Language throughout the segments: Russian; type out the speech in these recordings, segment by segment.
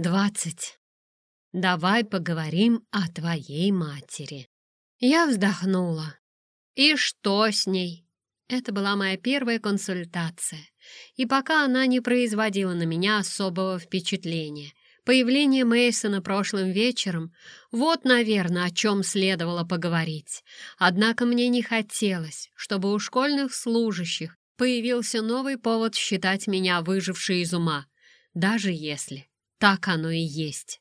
Двадцать. Давай поговорим о твоей матери. Я вздохнула. И что с ней? Это была моя первая консультация, и пока она не производила на меня особого впечатления. Появление Мейсона прошлым вечером — вот, наверное, о чем следовало поговорить. Однако мне не хотелось, чтобы у школьных служащих появился новый повод считать меня выжившей из ума, даже если так оно и есть.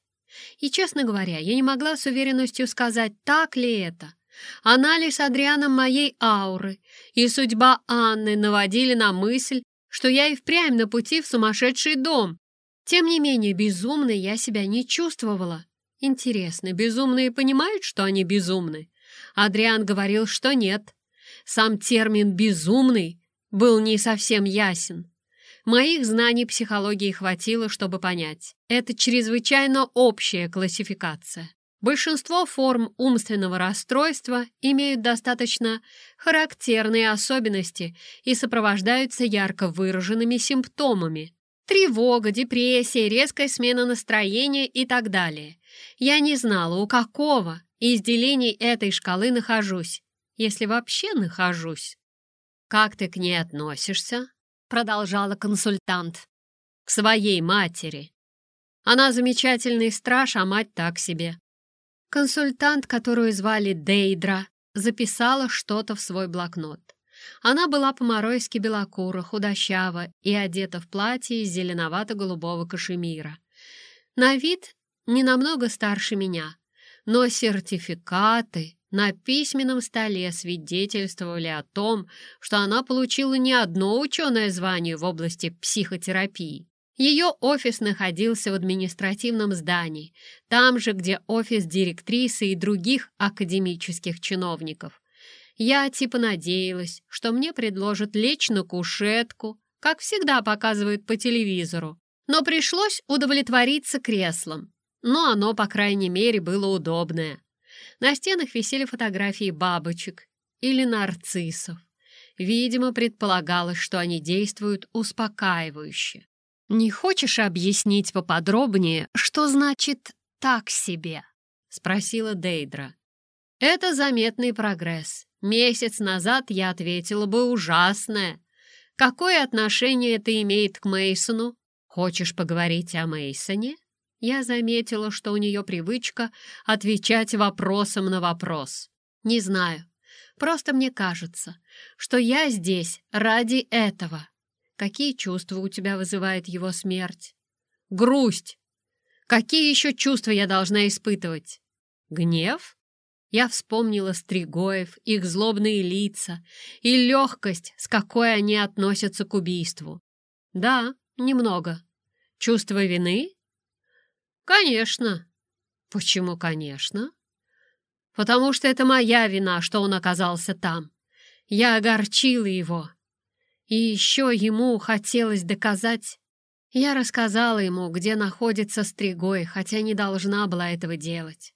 И, честно говоря, я не могла с уверенностью сказать, так ли это. Анализ Адрианом моей ауры и судьба Анны наводили на мысль, что я и впрямь на пути в сумасшедший дом. Тем не менее, безумной я себя не чувствовала. Интересно, безумные понимают, что они безумны? Адриан говорил, что нет. Сам термин «безумный» был не совсем ясен. Моих знаний психологии хватило, чтобы понять. Это чрезвычайно общая классификация. Большинство форм умственного расстройства имеют достаточно характерные особенности и сопровождаются ярко выраженными симптомами. Тревога, депрессия, резкая смена настроения и так далее. Я не знала, у какого из делений этой шкалы нахожусь, если вообще нахожусь. «Как ты к ней относишься?» Продолжала консультант. «К своей матери. Она замечательный страж, а мать так себе». Консультант, которую звали Дейдра, записала что-то в свой блокнот. Она была по-моройски белокура, худощава и одета в платье из зеленовато-голубого кашемира. На вид не намного старше меня, но сертификаты на письменном столе свидетельствовали о том, что она получила не одно ученое звание в области психотерапии. Ее офис находился в административном здании, там же, где офис директрисы и других академических чиновников. Я типа надеялась, что мне предложат лечь на кушетку, как всегда показывают по телевизору, но пришлось удовлетвориться креслом. Но оно, по крайней мере, было удобное. На стенах висели фотографии бабочек или нарциссов. Видимо, предполагалось, что они действуют успокаивающе. «Не хочешь объяснить поподробнее, что значит «так себе»?» — спросила Дейдра. «Это заметный прогресс. Месяц назад я ответила бы ужасное. Какое отношение это имеет к Мейсону? Хочешь поговорить о Мейсоне? Я заметила, что у нее привычка отвечать вопросом на вопрос. Не знаю. Просто мне кажется, что я здесь ради этого. Какие чувства у тебя вызывает его смерть? Грусть. Какие еще чувства я должна испытывать? Гнев? Я вспомнила Стригоев, их злобные лица и легкость, с какой они относятся к убийству. Да, немного. Чувство вины? «Конечно». «Почему «конечно»?» «Потому что это моя вина, что он оказался там. Я огорчила его. И еще ему хотелось доказать...» Я рассказала ему, где находится Стригой, хотя не должна была этого делать.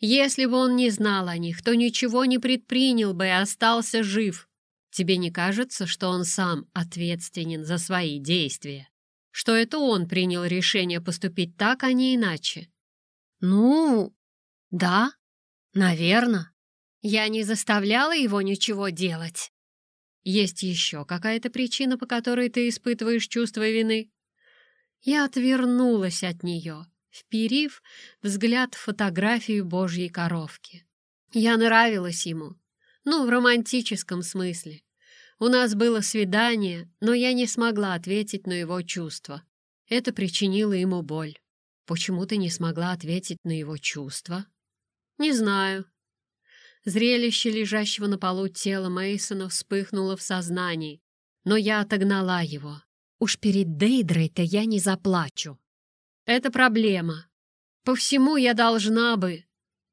Если бы он не знал о них, то ничего не предпринял бы и остался жив. Тебе не кажется, что он сам ответственен за свои действия? Что это он принял решение поступить так, а не иначе. Ну, да, наверное. Я не заставляла его ничего делать. Есть еще какая-то причина, по которой ты испытываешь чувство вины? Я отвернулась от нее, вперив взгляд в фотографию Божьей коровки. Я нравилась ему, ну, в романтическом смысле. У нас было свидание, но я не смогла ответить на его чувства. Это причинило ему боль. Почему ты не смогла ответить на его чувства? Не знаю. Зрелище лежащего на полу тела Мейсона вспыхнуло в сознании, но я отогнала его. Уж перед Дейдрой-то я не заплачу. Это проблема. По всему я должна бы.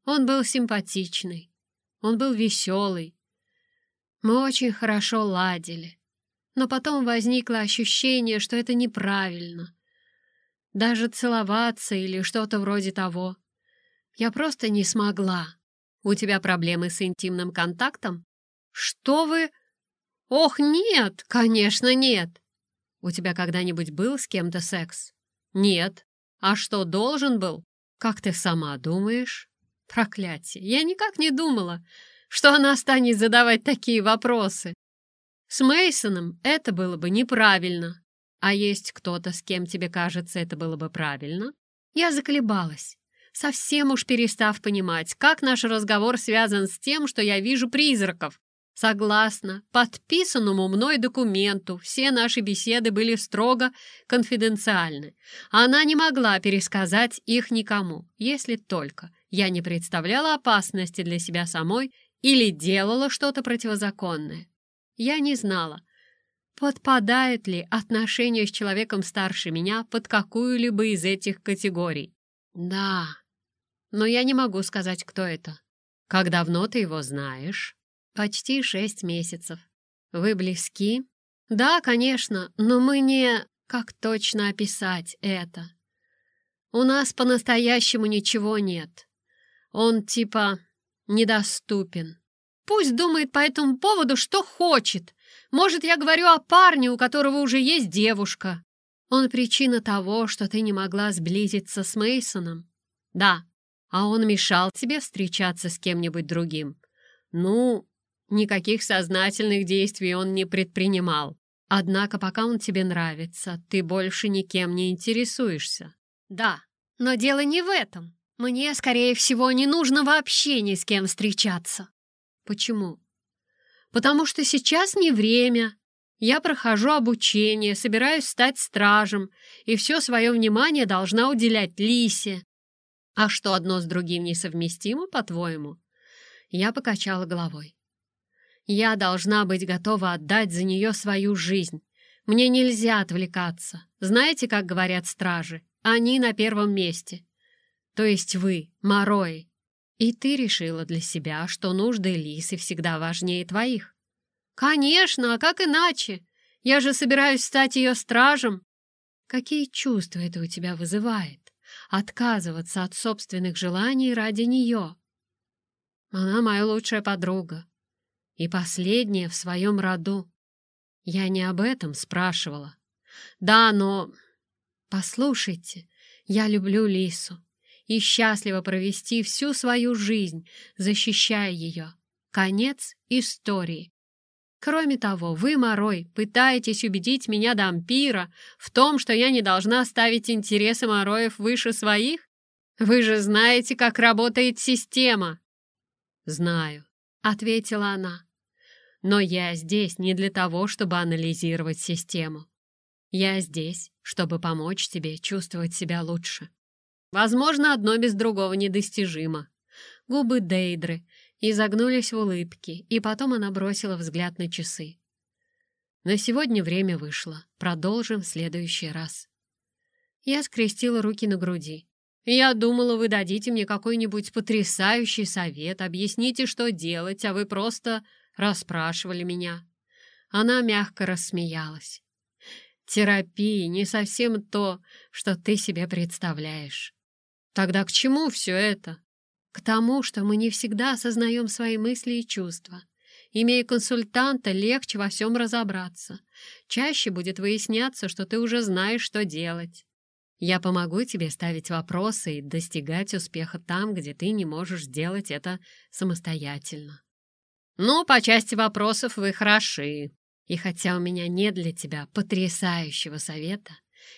Он был симпатичный. Он был веселый. Мы очень хорошо ладили. Но потом возникло ощущение, что это неправильно. Даже целоваться или что-то вроде того. Я просто не смогла. У тебя проблемы с интимным контактом? Что вы... Ох, нет, конечно, нет. У тебя когда-нибудь был с кем-то секс? Нет. А что должен был? Как ты сама думаешь? Проклятие, я никак не думала, что она станет задавать такие вопросы. С Мейсоном это было бы неправильно. А есть кто-то, с кем тебе кажется, это было бы правильно? Я заколебалась, совсем уж перестав понимать, как наш разговор связан с тем, что я вижу призраков. Согласно подписанному мной документу, все наши беседы были строго конфиденциальны. Она не могла пересказать их никому, если только я не представляла опасности для себя самой или делала что-то противозаконное. Я не знала, подпадает ли отношение с человеком старше меня под какую-либо из этих категорий. Да, но я не могу сказать, кто это. Как давно ты его знаешь? Почти шесть месяцев. Вы близки? Да, конечно, но мы не... Как точно описать это? У нас по-настоящему ничего нет. Он типа недоступен. Пусть думает по этому поводу, что хочет. Может, я говорю о парне, у которого уже есть девушка. Он причина того, что ты не могла сблизиться с Мейсоном. Да, а он мешал тебе встречаться с кем-нибудь другим. Ну, Никаких сознательных действий он не предпринимал. Однако, пока он тебе нравится, ты больше никем не интересуешься. Да, но дело не в этом. Мне, скорее всего, не нужно вообще ни с кем встречаться. Почему? Потому что сейчас не время. Я прохожу обучение, собираюсь стать стражем, и все свое внимание должна уделять Лисе. А что одно с другим несовместимо, по-твоему? Я покачала головой. Я должна быть готова отдать за нее свою жизнь. Мне нельзя отвлекаться. Знаете, как говорят стражи? Они на первом месте. То есть вы, Морой. И ты решила для себя, что нужды Лисы всегда важнее твоих. Конечно, а как иначе? Я же собираюсь стать ее стражем. Какие чувства это у тебя вызывает? Отказываться от собственных желаний ради нее. Она моя лучшая подруга и последняя в своем роду. Я не об этом спрашивала. Да, но... Послушайте, я люблю Лису и счастлива провести всю свою жизнь, защищая ее. Конец истории. Кроме того, вы, Морой, пытаетесь убедить меня, Дампира, в том, что я не должна ставить интересы Мороев выше своих? Вы же знаете, как работает система. Знаю, — ответила она. Но я здесь не для того, чтобы анализировать систему. Я здесь, чтобы помочь тебе чувствовать себя лучше. Возможно, одно без другого недостижимо. Губы Дейдры изогнулись в улыбке, и потом она бросила взгляд на часы. На сегодня время вышло. Продолжим в следующий раз. Я скрестила руки на груди. Я думала, вы дадите мне какой-нибудь потрясающий совет, объясните, что делать, а вы просто расспрашивали меня. Она мягко рассмеялась. Терапия не совсем то, что ты себе представляешь. Тогда к чему все это? К тому, что мы не всегда осознаем свои мысли и чувства. Имея консультанта, легче во всем разобраться. Чаще будет выясняться, что ты уже знаешь, что делать. Я помогу тебе ставить вопросы и достигать успеха там, где ты не можешь сделать это самостоятельно. Ну, по части вопросов вы хороши. И хотя у меня нет для тебя потрясающего совета,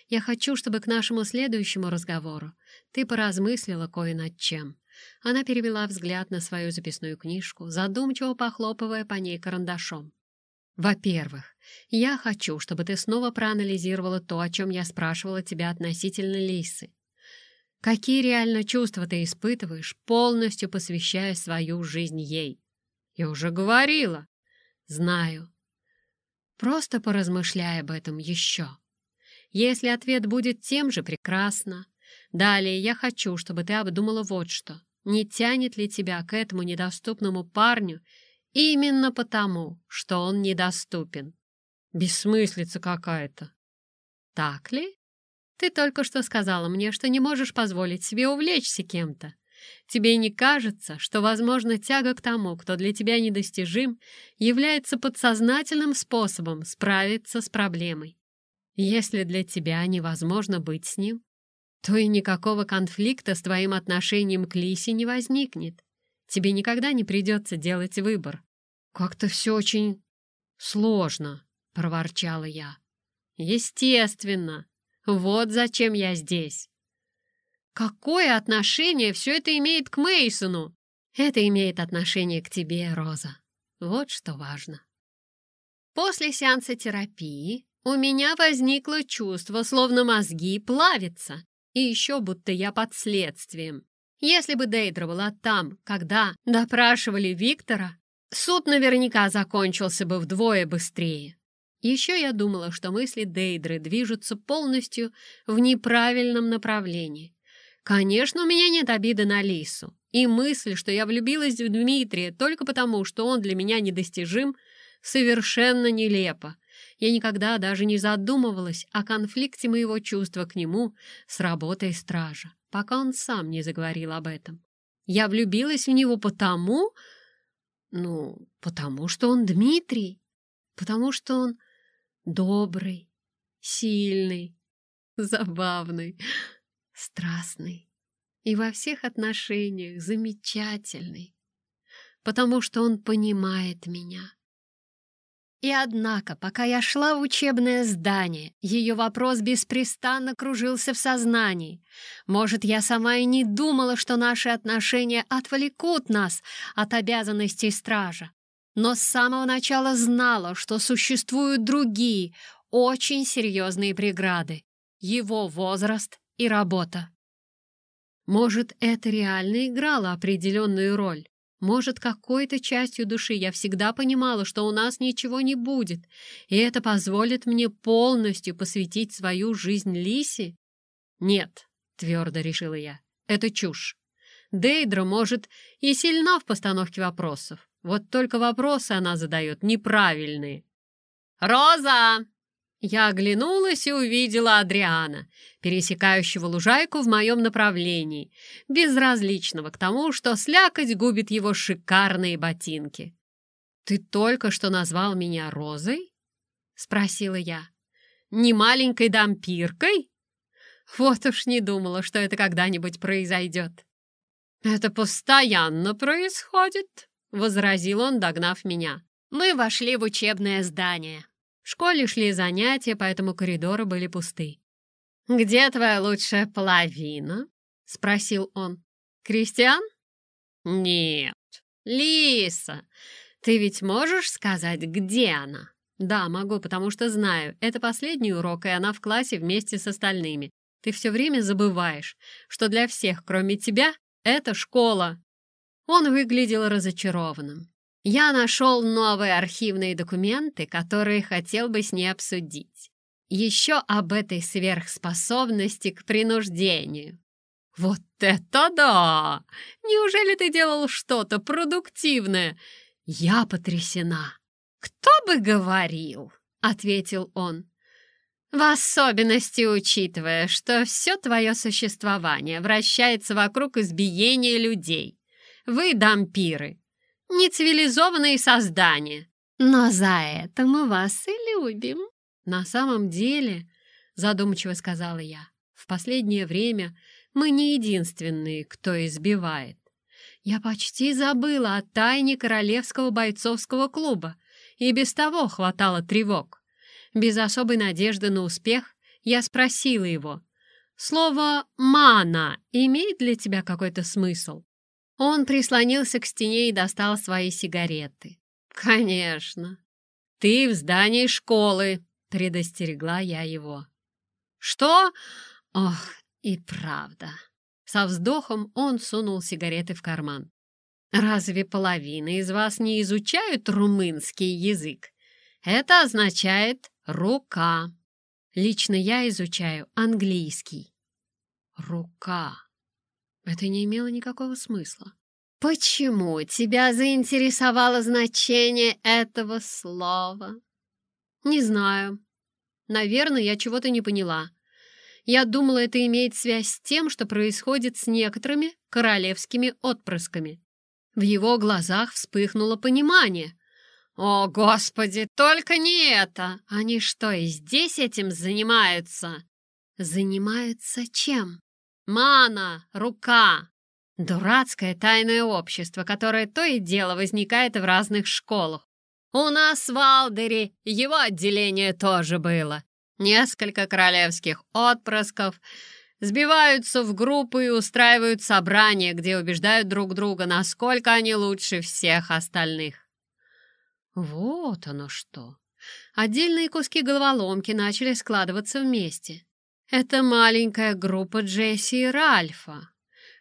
я хочу, чтобы к нашему следующему разговору ты поразмыслила кое над чем. Она перевела взгляд на свою записную книжку, задумчиво похлопывая по ней карандашом. Во-первых, я хочу, чтобы ты снова проанализировала то, о чем я спрашивала тебя относительно Лисы. Какие реально чувства ты испытываешь, полностью посвящая свою жизнь ей? Я уже говорила. Знаю. Просто поразмышляй об этом еще. Если ответ будет тем же, прекрасно. Далее я хочу, чтобы ты обдумала вот что. Не тянет ли тебя к этому недоступному парню именно потому, что он недоступен? Бессмыслица какая-то. Так ли? Ты только что сказала мне, что не можешь позволить себе увлечься кем-то. Тебе не кажется, что, возможно, тяга к тому, кто для тебя недостижим, является подсознательным способом справиться с проблемой? Если для тебя невозможно быть с ним, то и никакого конфликта с твоим отношением к Лисе не возникнет. Тебе никогда не придется делать выбор. Как-то все очень сложно, — проворчала я. Естественно. Вот зачем я здесь. Какое отношение все это имеет к Мейсону? Это имеет отношение к тебе, Роза. Вот что важно. После сеанса терапии у меня возникло чувство, словно мозги плавятся, и еще будто я под следствием. Если бы Дейдра была там, когда допрашивали Виктора, суд наверняка закончился бы вдвое быстрее. Еще я думала, что мысли Дейдры движутся полностью в неправильном направлении. Конечно, у меня нет обиды на Лису, и мысль, что я влюбилась в Дмитрия только потому, что он для меня недостижим, совершенно нелепа. Я никогда даже не задумывалась о конфликте моего чувства к нему с работой стража, пока он сам не заговорил об этом. Я влюбилась в него потому... Ну, потому что он Дмитрий, потому что он добрый, сильный, забавный, страстный и во всех отношениях замечательный, потому что он понимает меня. И однако, пока я шла в учебное здание, ее вопрос беспрестанно кружился в сознании. Может, я сама и не думала, что наши отношения отвлекут нас от обязанностей стража но с самого начала знала, что существуют другие, очень серьезные преграды — его возраст и работа. Может, это реально играло определенную роль. Может, какой-то частью души я всегда понимала, что у нас ничего не будет, и это позволит мне полностью посвятить свою жизнь Лисе? Нет, твердо решила я, это чушь. Дейдра, может, и сильна в постановке вопросов, вот только вопросы она задает неправильные. «Роза!» Я оглянулась и увидела Адриана, пересекающего лужайку в моем направлении, безразличного к тому, что слякоть губит его шикарные ботинки. «Ты только что назвал меня Розой?» — спросила я. «Не маленькой дампиркой?» Вот уж не думала, что это когда-нибудь произойдет. «Это постоянно происходит», — возразил он, догнав меня. Мы вошли в учебное здание. В школе шли занятия, поэтому коридоры были пусты. «Где твоя лучшая половина?» — спросил он. «Кристиан?» «Нет, Лиса. Ты ведь можешь сказать, где она?» «Да, могу, потому что знаю. Это последний урок, и она в классе вместе с остальными. Ты все время забываешь, что для всех, кроме тебя, это школа. Он выглядел разочарованным. Я нашел новые архивные документы, которые хотел бы с ней обсудить. Еще об этой сверхспособности к принуждению. Вот это да! Неужели ты делал что-то продуктивное? Я потрясена. Кто бы говорил, ответил он. В особенности учитывая, что все твое существование вращается вокруг избиения людей. Вы дампиры, нецивилизованные создания. Но за это мы вас и любим. На самом деле, задумчиво сказала я, в последнее время мы не единственные, кто избивает. Я почти забыла о тайне Королевского бойцовского клуба, и без того хватало тревог. Без особой надежды на успех я спросила его, «Слово «мана» имеет для тебя какой-то смысл?» Он прислонился к стене и достал свои сигареты. «Конечно. Ты в здании школы», — предостерегла я его. «Что? Ох, и правда». Со вздохом он сунул сигареты в карман. «Разве половина из вас не изучают румынский язык? Это означает «рука». Лично я изучаю английский. «Рука». Это не имело никакого смысла. «Почему тебя заинтересовало значение этого слова?» «Не знаю. Наверное, я чего-то не поняла. Я думала, это имеет связь с тем, что происходит с некоторыми королевскими отпрысками». В его глазах вспыхнуло понимание. «О, Господи, только не это! Они что, и здесь этим занимаются?» «Занимаются чем?» Мана, рука. Дурацкое тайное общество, которое то и дело возникает в разных школах. У нас в Алдере его отделение тоже было. Несколько королевских отпрысков сбиваются в группы и устраивают собрания, где убеждают друг друга, насколько они лучше всех остальных. Вот оно что. Отдельные куски головоломки начали складываться вместе. Это маленькая группа Джесси и Ральфа.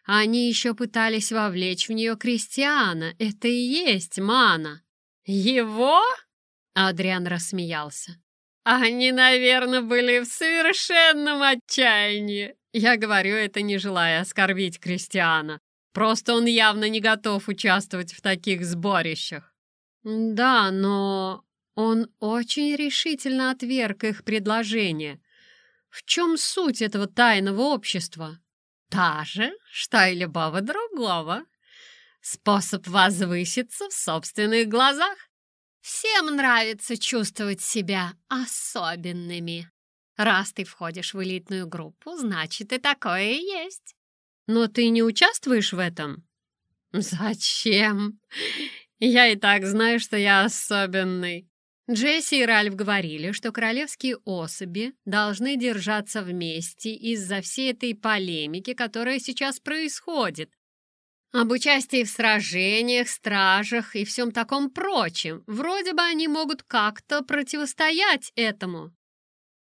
Они еще пытались вовлечь в нее Кристиана. Это и есть Мана. «Его?» — Адриан рассмеялся. «Они, наверное, были в совершенном отчаянии. Я говорю это, не желая оскорбить Кристиана. Просто он явно не готов участвовать в таких сборищах». «Да, но он очень решительно отверг их предложение. В чем суть этого тайного общества?» «Та же, что и любого другого», Способ возвыситься в собственных глазах. Всем нравится чувствовать себя особенными. Раз ты входишь в элитную группу, значит и такое и есть. Но ты не участвуешь в этом? Зачем? Я и так знаю, что я особенный. Джесси и Ральф говорили, что королевские особи должны держаться вместе из-за всей этой полемики, которая сейчас происходит. Об участии в сражениях, стражах и всем таком прочем. Вроде бы они могут как-то противостоять этому.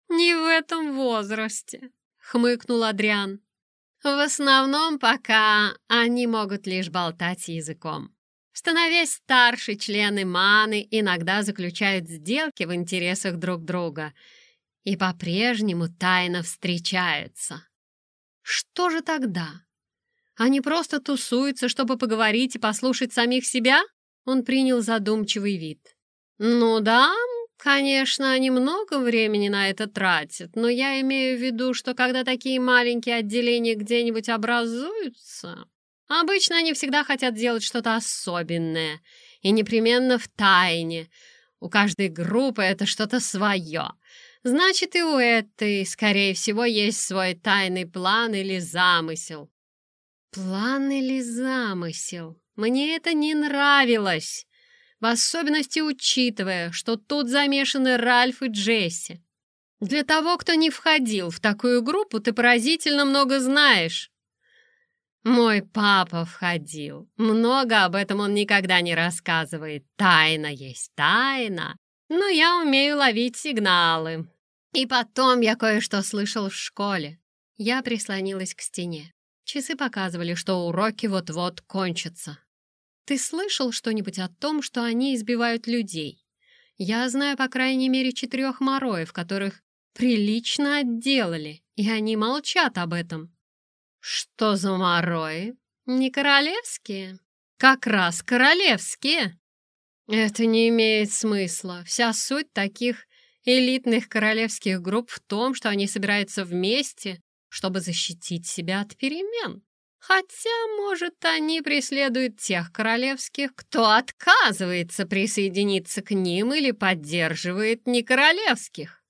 «Не в этом возрасте», — хмыкнул Адриан. «В основном пока они могут лишь болтать языком. Становясь старше, члены маны иногда заключают сделки в интересах друг друга и по-прежнему тайно встречаются. Что же тогда?» Они просто тусуются, чтобы поговорить и послушать самих себя?» Он принял задумчивый вид. «Ну да, конечно, они много времени на это тратят, но я имею в виду, что когда такие маленькие отделения где-нибудь образуются, обычно они всегда хотят делать что-то особенное и непременно в тайне. У каждой группы это что-то свое». Значит, и у этой, скорее всего, есть свой тайный план или замысел. План или замысел? Мне это не нравилось, в особенности учитывая, что тут замешаны Ральф и Джесси. Для того, кто не входил в такую группу, ты поразительно много знаешь. Мой папа входил. Много об этом он никогда не рассказывает. Тайна есть тайна. Но я умею ловить сигналы. И потом я кое-что слышал в школе. Я прислонилась к стене. Часы показывали, что уроки вот-вот кончатся. Ты слышал что-нибудь о том, что они избивают людей? Я знаю, по крайней мере, четырех мороев, которых прилично отделали, и они молчат об этом. Что за морои? Не королевские? Как раз королевские. Это не имеет смысла. Вся суть таких элитных королевских групп в том, что они собираются вместе чтобы защитить себя от перемен. Хотя, может, они преследуют тех королевских, кто отказывается присоединиться к ним или поддерживает некоролевских.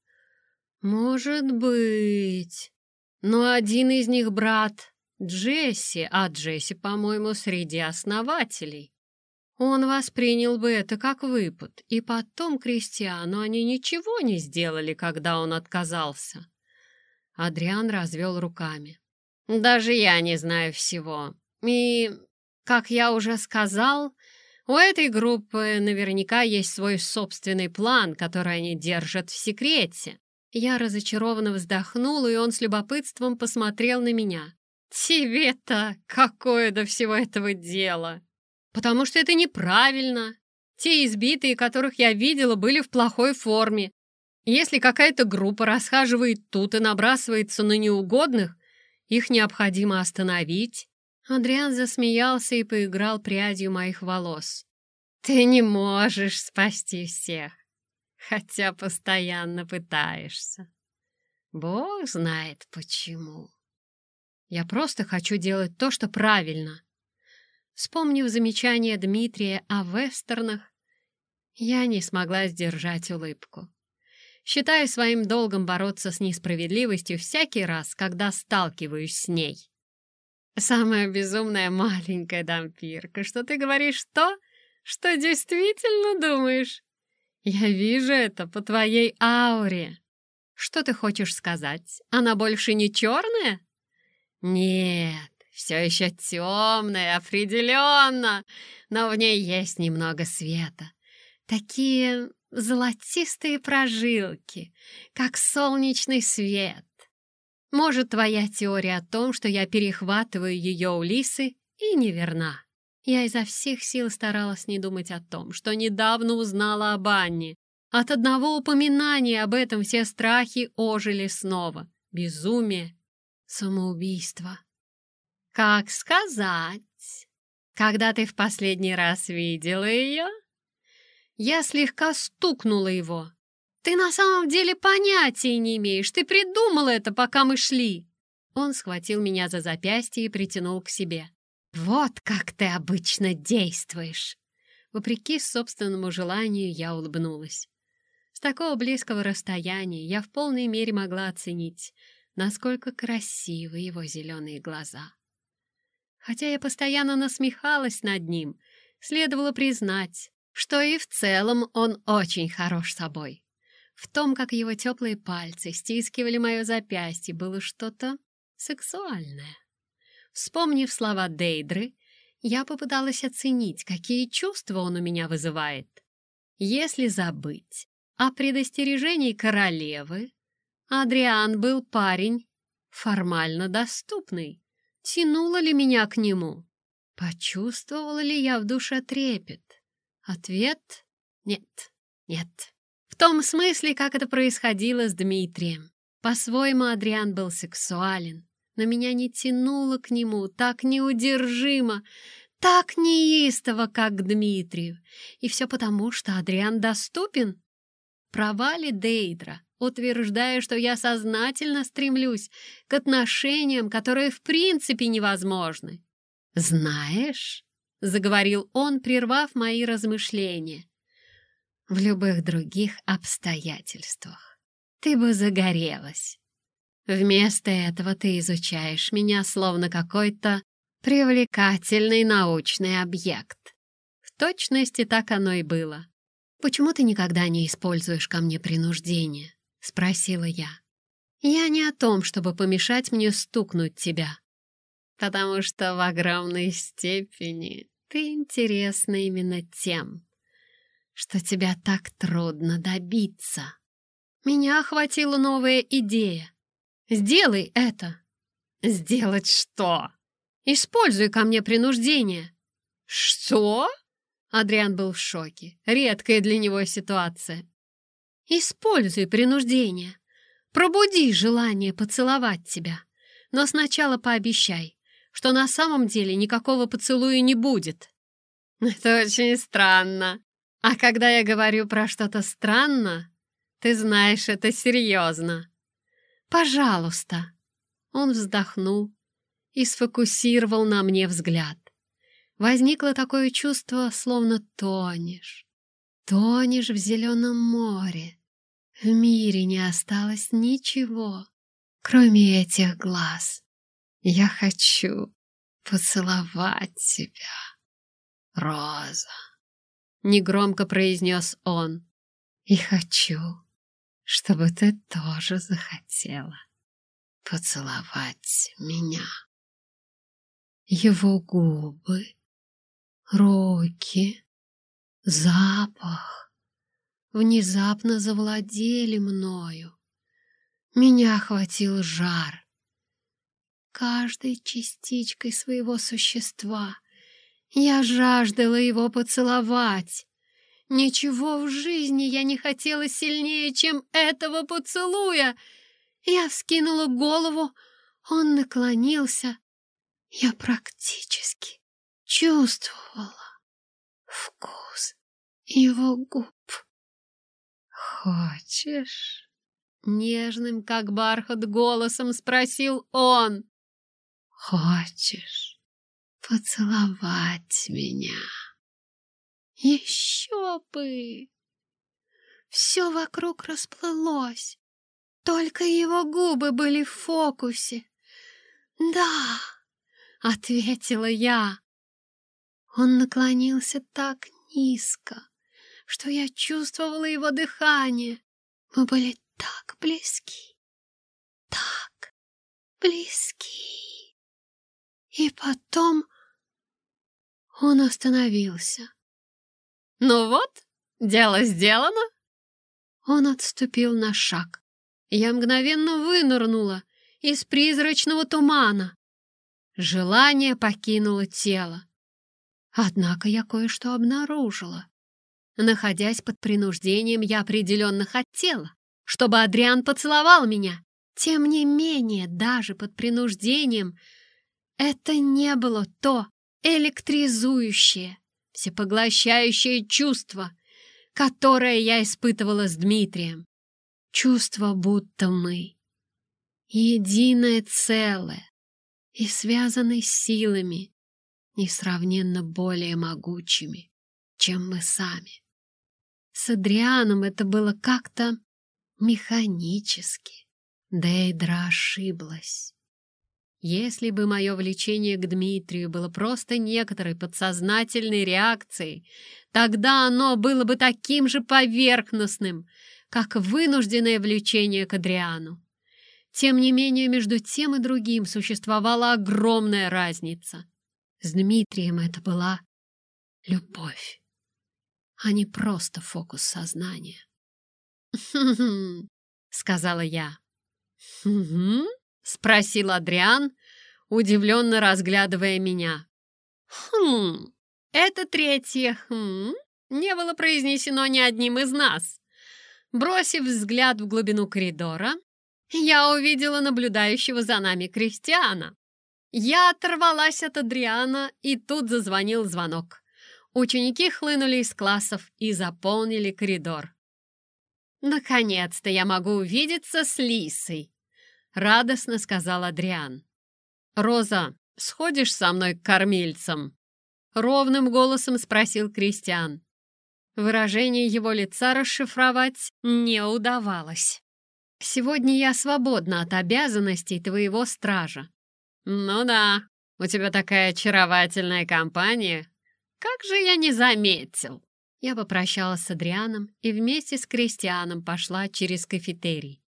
Может быть. Но один из них брат Джесси, а Джесси, по-моему, среди основателей. Он воспринял бы это как выпад, и потом Кристиану они ничего не сделали, когда он отказался. Адриан развел руками. «Даже я не знаю всего. И, как я уже сказал, у этой группы наверняка есть свой собственный план, который они держат в секрете». Я разочарованно вздохнула, и он с любопытством посмотрел на меня. «Тебе-то какое до всего этого дело? Потому что это неправильно. Те избитые, которых я видела, были в плохой форме, если какая-то группа расхаживает тут и набрасывается на неугодных, их необходимо остановить. Адриан засмеялся и поиграл прядью моих волос. Ты не можешь спасти всех, хотя постоянно пытаешься. Бог знает почему. Я просто хочу делать то, что правильно. Вспомнив замечание Дмитрия о вестернах, я не смогла сдержать улыбку. Считаю своим долгом бороться с несправедливостью всякий раз, когда сталкиваюсь с ней. Самая безумная маленькая дампирка, что ты говоришь то, что действительно думаешь. Я вижу это по твоей ауре. Что ты хочешь сказать? Она больше не черная? Нет, все еще темная, определенно, но в ней есть немного света. Такие золотистые прожилки, как солнечный свет. Может, твоя теория о том, что я перехватываю ее у лисы, и неверна. Я изо всех сил старалась не думать о том, что недавно узнала об Анне. От одного упоминания об этом все страхи ожили снова. Безумие, самоубийство. Как сказать? Когда ты в последний раз видела ее? Я слегка стукнула его. «Ты на самом деле понятия не имеешь! Ты придумал это, пока мы шли!» Он схватил меня за запястье и притянул к себе. «Вот как ты обычно действуешь!» Вопреки собственному желанию я улыбнулась. С такого близкого расстояния я в полной мере могла оценить, насколько красивы его зеленые глаза. Хотя я постоянно насмехалась над ним, следовало признать, что и в целом он очень хорош собой. В том, как его теплые пальцы стискивали мое запястье, было что-то сексуальное. Вспомнив слова Дейдры, я попыталась оценить, какие чувства он у меня вызывает. Если забыть о предостережении королевы, Адриан был парень формально доступный. Тянуло ли меня к нему? Почувствовала ли я в душе трепет? Ответ — нет, нет. В том смысле, как это происходило с Дмитрием. По-своему Адриан был сексуален, но меня не тянуло к нему так неудержимо, так неистово, как к Дмитрию. И все потому, что Адриан доступен. Провали Дейдра, утверждая, что я сознательно стремлюсь к отношениям, которые в принципе невозможны. Знаешь, — заговорил он, прервав мои размышления. «В любых других обстоятельствах ты бы загорелась. Вместо этого ты изучаешь меня словно какой-то привлекательный научный объект. В точности так оно и было. «Почему ты никогда не используешь ко мне принуждение?» — спросила я. «Я не о том, чтобы помешать мне стукнуть тебя потому что в огромной степени ты интересна именно тем, что тебя так трудно добиться. Меня охватила новая идея. Сделай это. Сделать что? Используй ко мне принуждение. Что? Адриан был в шоке. Редкая для него ситуация. Используй принуждение. Пробуди желание поцеловать тебя. Но сначала пообещай, что на самом деле никакого поцелуя не будет. Это очень странно. А когда я говорю про что-то странно, ты знаешь, это серьезно. Пожалуйста. Он вздохнул и сфокусировал на мне взгляд. Возникло такое чувство, словно тонешь. Тонешь в зеленом море. В мире не осталось ничего, кроме этих глаз. Я хочу поцеловать тебя, Роза, — негромко произнес он. И хочу, чтобы ты тоже захотела поцеловать меня. Его губы, руки, запах внезапно завладели мною. Меня охватил жар, каждой частичкой своего существа. Я жаждала его поцеловать. Ничего в жизни я не хотела сильнее, чем этого поцелуя. Я вскинула голову, он наклонился. Я практически чувствовала вкус его губ. «Хочешь?» — нежным, как бархат, голосом спросил он. Хочешь поцеловать меня? Еще бы! Все вокруг расплылось. Только его губы были в фокусе. Да, — ответила я. Он наклонился так низко, что я чувствовала его дыхание. Мы были так близки, так близки. И потом он остановился. «Ну вот, дело сделано!» Он отступил на шаг. Я мгновенно вынырнула из призрачного тумана. Желание покинуло тело. Однако я кое-что обнаружила. Находясь под принуждением, я определенно хотела, чтобы Адриан поцеловал меня. Тем не менее, даже под принуждением, это не было то электризующее, всепоглощающее чувство, которое я испытывала с Дмитрием. Чувство, будто мы единое целое и связаны силами, несравненно более могучими, чем мы сами. С Адрианом это было как-то механически. Дейдра ошиблась. Если бы мое влечение к Дмитрию было просто некоторой подсознательной реакцией, тогда оно было бы таким же поверхностным, как вынужденное влечение к Адриану. Тем не менее, между тем и другим существовала огромная разница. С Дмитрием это была любовь, а не просто фокус сознания. «Хм-хм», — сказала я. «Хм-хм?» — спросил Адриан, удивленно разглядывая меня. «Хм, это третье «хм» не было произнесено ни одним из нас». Бросив взгляд в глубину коридора, я увидела наблюдающего за нами Кристиана. Я оторвалась от Адриана, и тут зазвонил звонок. Ученики хлынули из классов и заполнили коридор. «Наконец-то я могу увидеться с Лисой!» — радостно сказал Адриан. «Роза, сходишь со мной к кормильцам?» — ровным голосом спросил Кристиан. Выражение его лица расшифровать не удавалось. «Сегодня я свободна от обязанностей твоего стража». «Ну да, у тебя такая очаровательная компания. Как же я не заметил!» Я попрощалась с Адрианом и вместе с Кристианом пошла через кафетерий.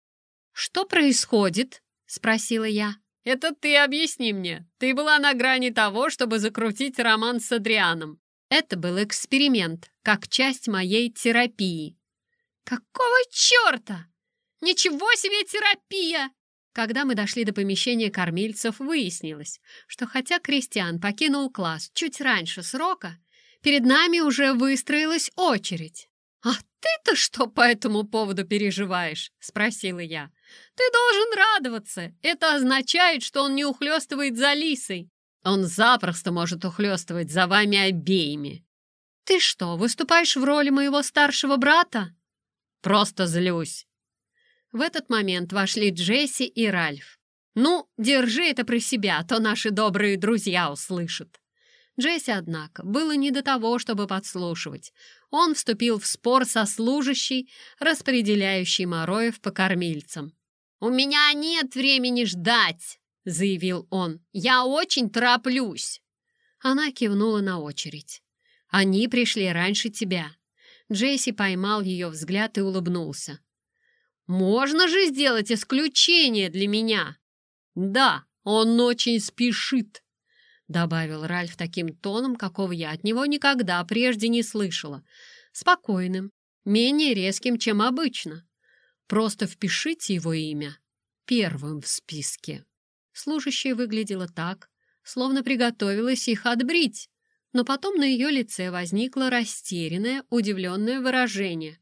«Что происходит?» — спросила я. «Это ты объясни мне. Ты была на грани того, чтобы закрутить роман с Адрианом. Это был эксперимент, как часть моей терапии». «Какого черта? Ничего себе терапия!» Когда мы дошли до помещения кормильцев, выяснилось, что хотя Кристиан покинул класс чуть раньше срока, перед нами уже выстроилась очередь. «А ты-то что по этому поводу переживаешь?» — спросила я. «Ты должен радоваться. Это означает, что он не ухлёстывает за Лисой. Он запросто может ухлёстывать за вами обеими». «Ты что, выступаешь в роли моего старшего брата?» «Просто злюсь». В этот момент вошли Джесси и Ральф. «Ну, держи это при себя, а то наши добрые друзья услышат». Джесси, однако, было не до того, чтобы подслушивать. Он вступил в спор со служащей, распределяющей Мороев по кормильцам. «У меня нет времени ждать!» — заявил он. «Я очень тороплюсь!» Она кивнула на очередь. «Они пришли раньше тебя». Джесси поймал ее взгляд и улыбнулся. «Можно же сделать исключение для меня?» «Да, он очень спешит», — добавил Ральф таким тоном, какого я от него никогда прежде не слышала. Спокойным, менее резким, чем обычно. Просто впишите его имя первым в списке. Служащая выглядела так, словно приготовилась их отбрить, но потом на ее лице возникло растерянное, удивленное выражение.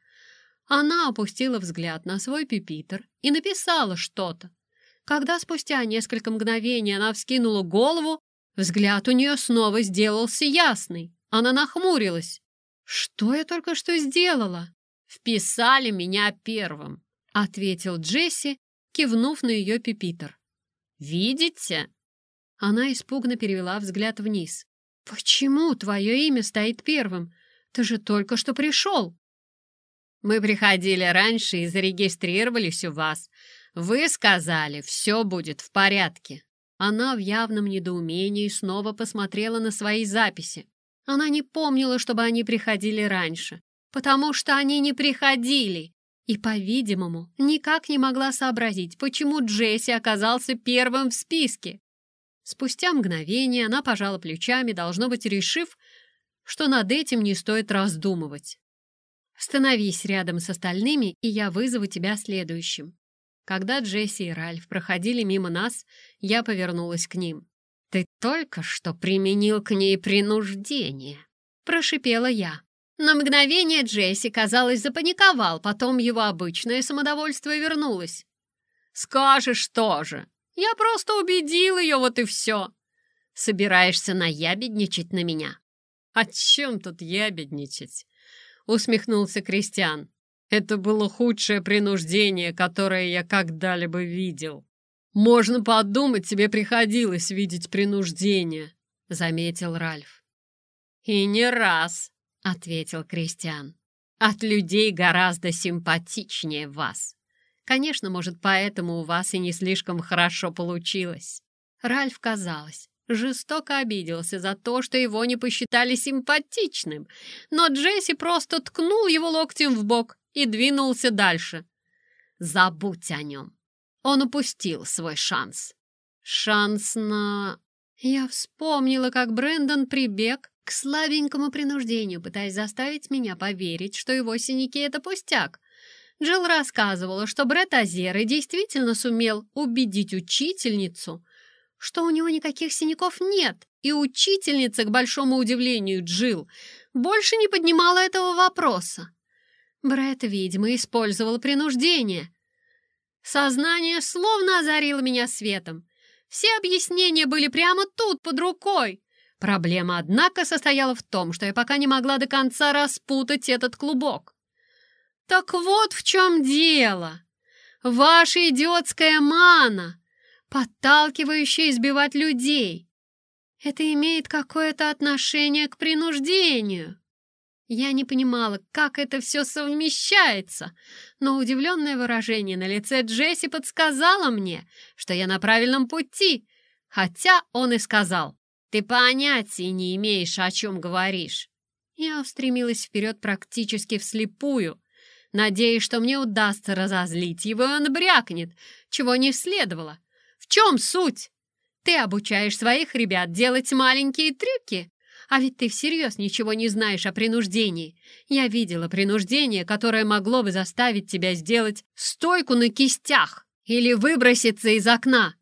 Она опустила взгляд на свой пепитер и написала что-то. Когда спустя несколько мгновений она вскинула голову, Взгляд у нее снова сделался ясный. Она нахмурилась. «Что я только что сделала?» «Вписали меня первым», — ответил Джесси, кивнув на ее пепитер. «Видите?» Она испуганно перевела взгляд вниз. «Почему твое имя стоит первым? Ты же только что пришел!» «Мы приходили раньше и зарегистрировались у вас. Вы сказали, все будет в порядке». Она в явном недоумении снова посмотрела на свои записи. Она не помнила, чтобы они приходили раньше, потому что они не приходили. И, по-видимому, никак не могла сообразить, почему Джесси оказался первым в списке. Спустя мгновение она пожала плечами, должно быть, решив, что над этим не стоит раздумывать. «Становись рядом с остальными, и я вызову тебя следующим». Когда Джесси и Ральф проходили мимо нас, я повернулась к ним. «Ты только что применил к ней принуждение», — прошипела я. На мгновение Джесси, казалось, запаниковал, потом его обычное самодовольство вернулось. «Скажешь тоже. Я просто убедил ее, вот и все. Собираешься наябедничать на меня?» «О чем тут ябедничать?» — усмехнулся Кристиан. «Это было худшее принуждение, которое я когда-либо видел». «Можно подумать, тебе приходилось видеть принуждение», — заметил Ральф. «И не раз», — ответил Кристиан. «От людей гораздо симпатичнее вас. Конечно, может, поэтому у вас и не слишком хорошо получилось». Ральф, казалось, жестоко обиделся за то, что его не посчитали симпатичным, но Джесси просто ткнул его локтем в бок и двинулся дальше. «Забудь о нем. Он упустил свой шанс». «Шанс на...» Я вспомнила, как Брэндон прибег к слабенькому принуждению, пытаясь заставить меня поверить, что его синяки — это пустяк. Джилл рассказывала, что Брэд Азеры действительно сумел убедить учительницу — что у него никаких синяков нет, и учительница, к большому удивлению Джил, больше не поднимала этого вопроса. Брэд, видимо, использовал принуждение. Сознание словно озарило меня светом. Все объяснения были прямо тут, под рукой. Проблема, однако, состояла в том, что я пока не могла до конца распутать этот клубок. Так вот в чем дело. Ваша идиотская мана подталкивающее избивать людей. Это имеет какое-то отношение к принуждению. Я не понимала, как это все совмещается, но удивленное выражение на лице Джесси подсказало мне, что я на правильном пути, хотя он и сказал, «Ты понятия не имеешь, о чем говоришь». Я устремилась вперед практически вслепую, надеясь, что мне удастся разозлить его, и он брякнет, чего не следовало. В чем суть? Ты обучаешь своих ребят делать маленькие трюки? А ведь ты всерьез ничего не знаешь о принуждении. Я видела принуждение, которое могло бы заставить тебя сделать стойку на кистях или выброситься из окна.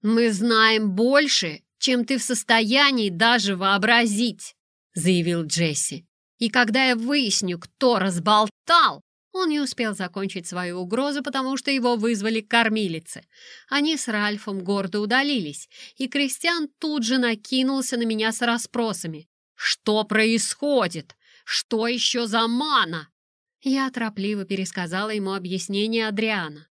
Мы знаем больше, чем ты в состоянии даже вообразить, заявил Джесси. И когда я выясню, кто разболтал, он не успел закончить свою угрозу, потому что его вызвали кормилицы. Они с Ральфом гордо удалились, и Кристиан тут же накинулся на меня с расспросами. «Что происходит? Что еще за мана?» Я торопливо пересказала ему объяснение Адриана.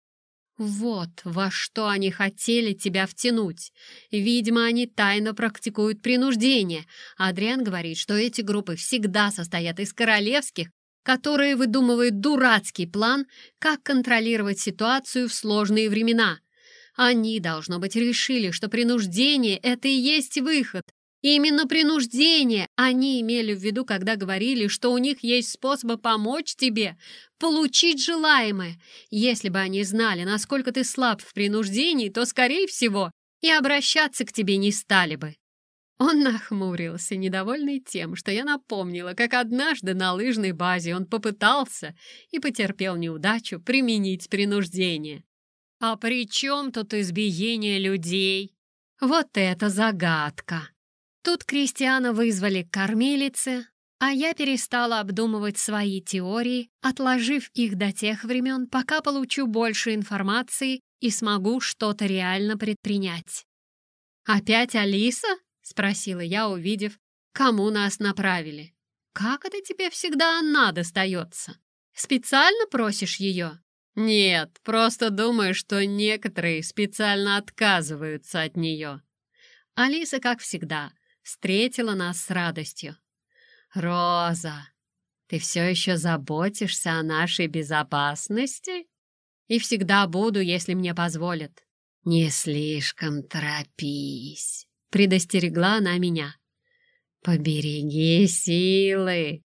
«Вот во что они хотели тебя втянуть. Видимо, они тайно практикуют принуждение. Адриан говорит, что эти группы всегда состоят из королевских которые выдумывают дурацкий план, как контролировать ситуацию в сложные времена. Они, должно быть, решили, что принуждение — это и есть выход. Именно принуждение они имели в виду, когда говорили, что у них есть способы помочь тебе получить желаемое. Если бы они знали, насколько ты слаб в принуждении, то, скорее всего, и обращаться к тебе не стали бы. Он нахмурился, недовольный тем, что я напомнила, как однажды на лыжной базе он попытался и потерпел неудачу применить принуждение. «А при чем тут избиение людей?» «Вот это загадка!» Тут Кристиана вызвали к кормилице, а я перестала обдумывать свои теории, отложив их до тех времен, пока получу больше информации и смогу что-то реально предпринять. «Опять Алиса?» — спросила я, увидев, кому нас направили. «Как это тебе всегда она достается? Специально просишь ее?» «Нет, просто думаю, что некоторые специально отказываются от нее». Алиса, как всегда, встретила нас с радостью. «Роза, ты все еще заботишься о нашей безопасности?» «И всегда буду, если мне позволят. «Не слишком торопись», — предостерегла она меня. «Побереги силы.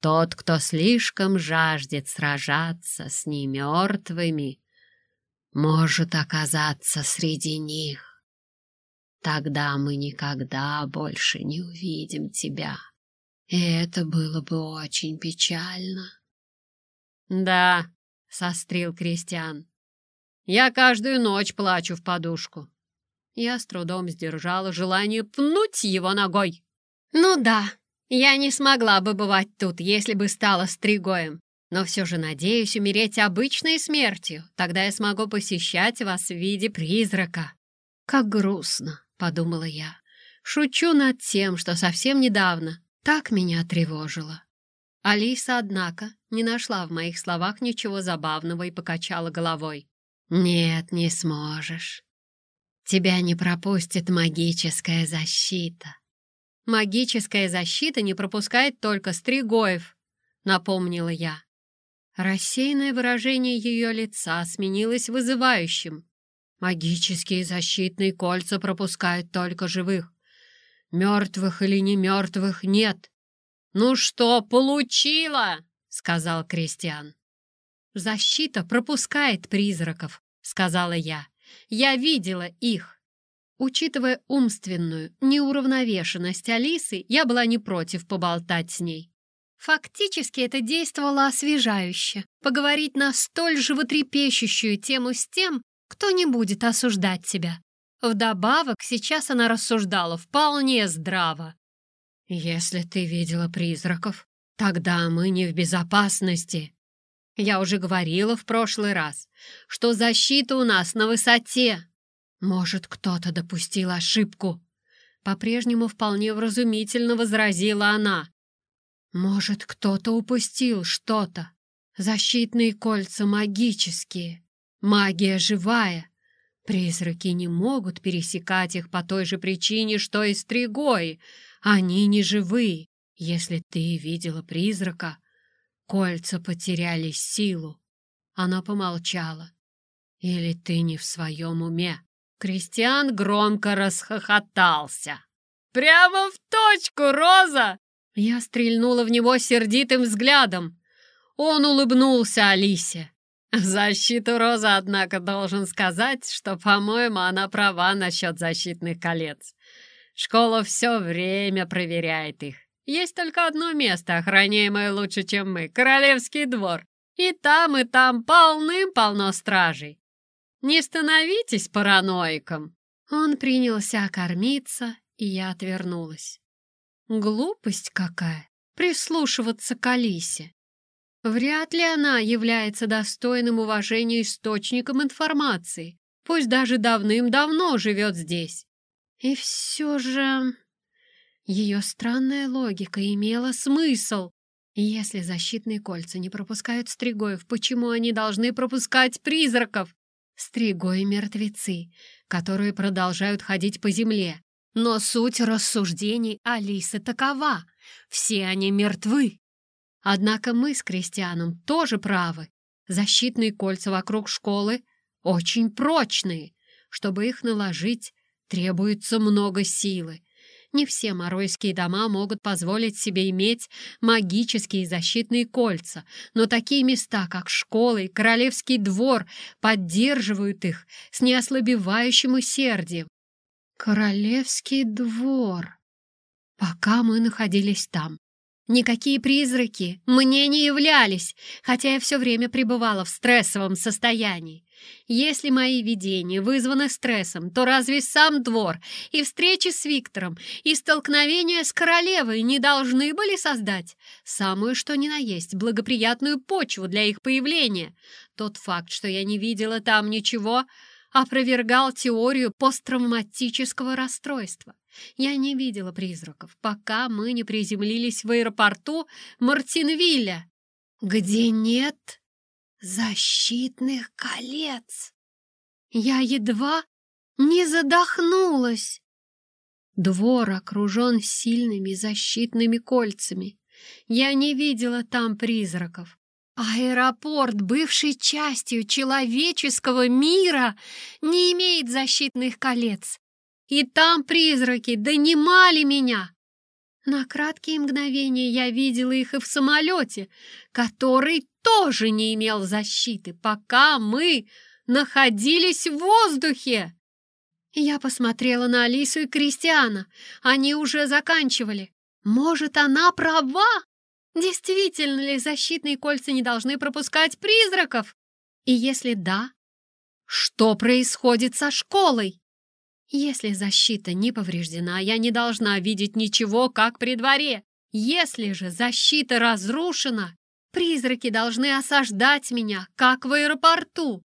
Тот, кто слишком жаждет сражаться с немертвыми, может оказаться среди них. Тогда мы никогда больше не увидим тебя, и это было бы очень печально». «Да», — сострил Кристиан, — «я каждую ночь плачу в подушку». Я с трудом сдержала желание пнуть его ногой. «Ну да, я не смогла бы бывать тут, если бы стала стригоем, но все же надеюсь умереть обычной смертью, тогда я смогу посещать вас в виде призрака». «Как грустно», — подумала я. «Шучу над тем, что совсем недавно так меня тревожило». Алиса, однако, не нашла в моих словах ничего забавного и покачала головой. «Нет, не сможешь. Тебя не пропустит магическая защита. Магическая защита не пропускает только стригоев, напомнила я. Рассеянное выражение ее лица сменилось вызывающим. Магические защитные кольца пропускают только живых. Мертвых или не мертвых нет. «Ну что, получила?» — сказал Кристиан. «Защита пропускает призраков», — сказала я. «Я видела их». Учитывая умственную неуравновешенность Алисы, я была не против поболтать с ней. Фактически это действовало освежающе. Поговорить на столь животрепещущую тему с тем, кто не будет осуждать тебя. Вдобавок, сейчас она рассуждала вполне здраво. «Если ты видела призраков, тогда мы не в безопасности. Я уже говорила в прошлый раз, что защита у нас на высоте. Может, кто-то допустил ошибку?» По-прежнему вполне вразумительно возразила она. «Может, кто-то упустил что-то. Защитные кольца магические, магия живая. Призраки не могут пересекать их по той же причине, что и стригои, они не живы. Если ты видела призрака, кольца потеряли силу. Она помолчала. Или ты не в своем уме? Кристиан громко расхохотался. «Прямо в точку, Роза!» Я стрельнула в него сердитым взглядом. Он улыбнулся Алисе. В защиту Роза, однако, должен сказать, что, по-моему, она права насчет защитных колец. Школа все время проверяет их. Есть только одно место, охраняемое лучше, чем мы — Королевский двор. И там, и там полным-полно стражей. Не становитесь параноиком!» Он принялся кормиться, и я отвернулась. Глупость какая! Прислушиваться к Алисе. Вряд ли она является достойным уважения источником информации, пусть даже давным-давно живет здесь. И все же... Ее странная логика имела смысл. Если защитные кольца не пропускают стригоев, почему они должны пропускать призраков? Стригои — мертвецы, которые продолжают ходить по земле. Но суть рассуждений Алисы такова. Все они мертвы. Однако мы с Кристианом тоже правы. Защитные кольца вокруг школы очень прочные. Чтобы их наложить, требуется много силы. Не все моройские дома могут позволить себе иметь магические защитные кольца, но такие места, как школы и королевский двор, поддерживают их с неослабевающим усердием. Королевский двор. Пока мы находились там, Никакие призраки мне не являлись, хотя я все время пребывала в стрессовом состоянии. Если мои видения вызваны стрессом, то разве сам двор и встречи с Виктором и столкновения с королевой не должны были создать самую что ни на есть благоприятную почву для их появления? Тот факт, что я не видела там ничего, опровергал теорию посттравматического расстройства. Я не видела призраков, пока мы не приземлились в аэропорту Мартинвилля, где нет защитных колец. Я едва не задохнулась. Двор окружен сильными защитными кольцами. Я не видела там призраков. Аэропорт, бывший частью человеческого мира, не имеет защитных колец. И там призраки донимали меня. На краткие мгновения я видела их и в самолете, который тоже не имел защиты, пока мы находились в воздухе. Я посмотрела на Алису и Кристиана. Они уже заканчивали. Может, она права? Действительно ли защитные кольца не должны пропускать призраков? И если да, что происходит со школой? Если защита не повреждена, я не должна видеть ничего, как при дворе. Если же защита разрушена, призраки должны осаждать меня, как в аэропорту.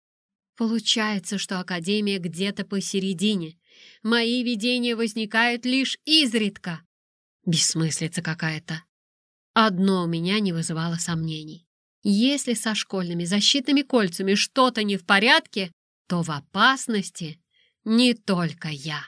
Получается, что Академия где-то посередине. Мои видения возникают лишь изредка. Бессмыслица какая-то. Одно у меня не вызывало сомнений. Если со школьными защитными кольцами что-то не в порядке, то в опасности не только я.